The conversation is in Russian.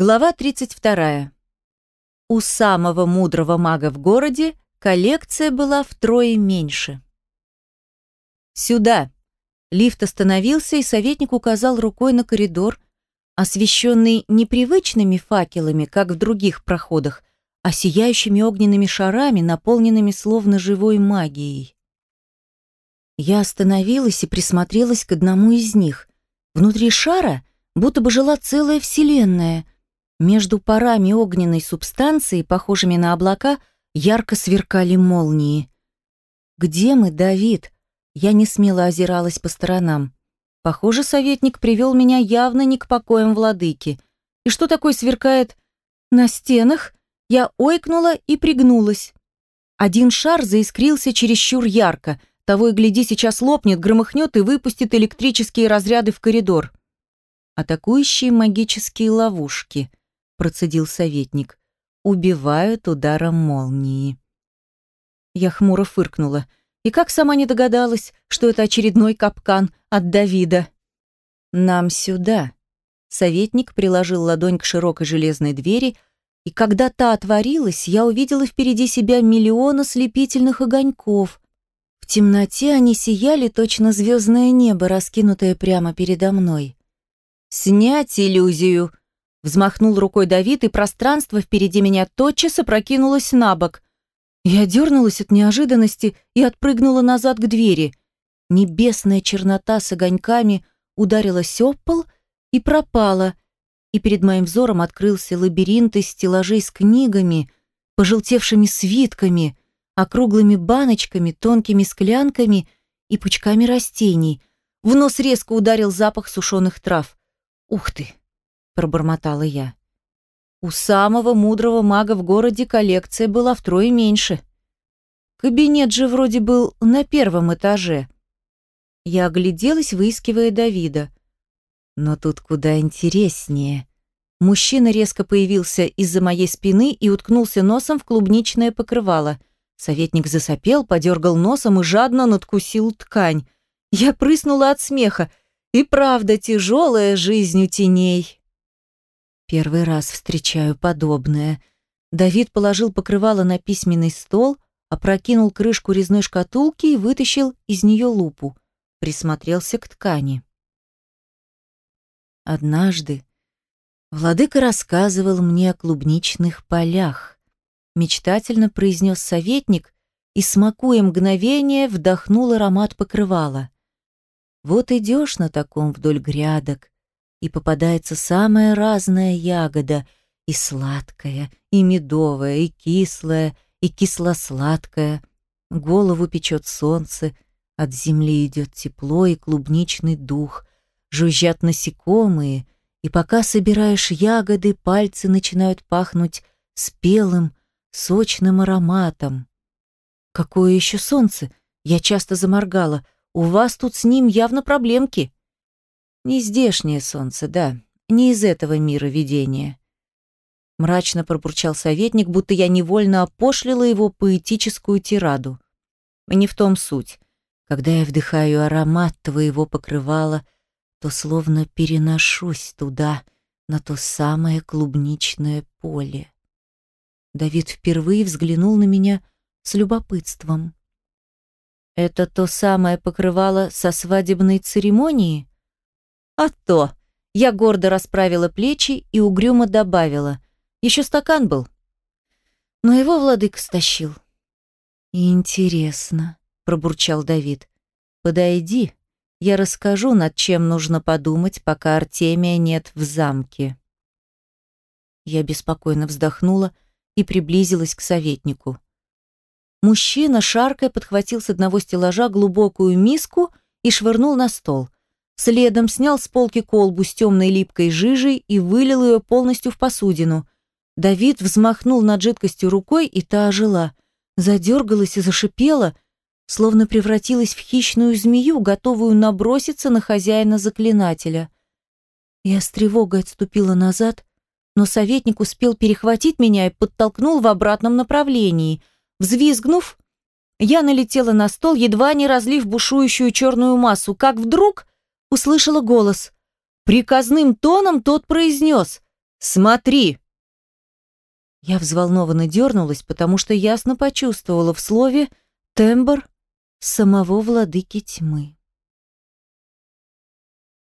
Глава 32. У самого мудрого мага в городе коллекция была втрое меньше. «Сюда!» Лифт остановился, и советник указал рукой на коридор, освещенный не привычными факелами, как в других проходах, а сияющими огненными шарами, наполненными словно живой магией. Я остановилась и присмотрелась к одному из них. Внутри шара будто бы жила целая вселенная — между парами огненной субстанции, похожими на облака, ярко сверкали молнии. «Где мы, Давид?» Я не смело озиралась по сторонам. Похоже, советник привел меня явно не к покоям владыки. И что такое сверкает на стенах? Я ойкнула и пригнулась. Один шар заискрился чересчур ярко. Того и гляди, сейчас лопнет, громыхнет и выпустит электрические разряды в коридор. Атакующие магические ловушки процедил советник. «Убивают ударом молнии». Я хмуро фыркнула. И как сама не догадалась, что это очередной капкан от Давида. «Нам сюда». Советник приложил ладонь к широкой железной двери, и когда та отворилась, я увидела впереди себя миллион ослепительных огоньков. В темноте они сияли точно звездное небо, раскинутое прямо передо мной. «Снять иллюзию!» Взмахнул рукой Давид, и пространство впереди меня тотчас опрокинулось на бок. Я дернулась от неожиданности и отпрыгнула назад к двери. Небесная чернота с огоньками ударилась об пол и пропала, и перед моим взором открылся лабиринт из стеллажей с книгами, пожелтевшими свитками, округлыми баночками, тонкими склянками и пучками растений. В нос резко ударил запах сушеных трав. Ух ты! Пробормотала я. У самого мудрого мага в городе коллекция была втрое меньше. Кабинет же вроде был на первом этаже. Я огляделась, выискивая Давида. Но тут куда интереснее. Мужчина резко появился из-за моей спины и уткнулся носом в клубничное покрывало. Советник засопел, подергал носом и жадно надкусил ткань. Я прыснула от смеха. И правда тяжелая жизнь у теней. Первый раз встречаю подобное. Давид положил покрывало на письменный стол, опрокинул крышку резной шкатулки и вытащил из нее лупу. Присмотрелся к ткани. Однажды владыка рассказывал мне о клубничных полях. Мечтательно произнес советник и, смакуя мгновение, вдохнул аромат покрывала. Вот идешь на таком вдоль грядок, и попадается самая разная ягода, и сладкая, и медовая, и кислая, и кисло-сладкая. Голову печет солнце, от земли идет тепло и клубничный дух, жужжат насекомые, и пока собираешь ягоды, пальцы начинают пахнуть спелым, сочным ароматом. Какое еще солнце? Я часто заморгала. У вас тут с ним явно проблемки. Не здешнее солнце, да, не из этого мира видения. Мрачно пробурчал советник, будто я невольно опошлила его поэтическую тираду. Не в том суть. Когда я вдыхаю аромат твоего покрывала, то словно переношусь туда, на то самое клубничное поле. Давид впервые взглянул на меня с любопытством. «Это то самое покрывало со свадебной церемонии?» «А то!» Я гордо расправила плечи и угрюмо добавила. «Еще стакан был». Но его владыка стащил. «Интересно», — пробурчал Давид. «Подойди, я расскажу, над чем нужно подумать, пока Артемия нет в замке». Я беспокойно вздохнула и приблизилась к советнику. Мужчина, шаркая, подхватил с одного стеллажа глубокую миску и швырнул на стол — Следом снял с полки колбу с темной липкой жижей и вылил ее полностью в посудину. Давид взмахнул над жидкостью рукой, и та ожила. Задергалась и зашипела, словно превратилась в хищную змею, готовую наброситься на хозяина-заклинателя. Я с тревогой отступила назад, но советник успел перехватить меня и подтолкнул в обратном направлении. Взвизгнув, я налетела на стол, едва не разлив бушующую черную массу, как вдруг услышала голос. Приказным тоном тот произнес Смотри!» Я взволнованно дернулась, потому что ясно почувствовала в слове тембр самого владыки тьмы.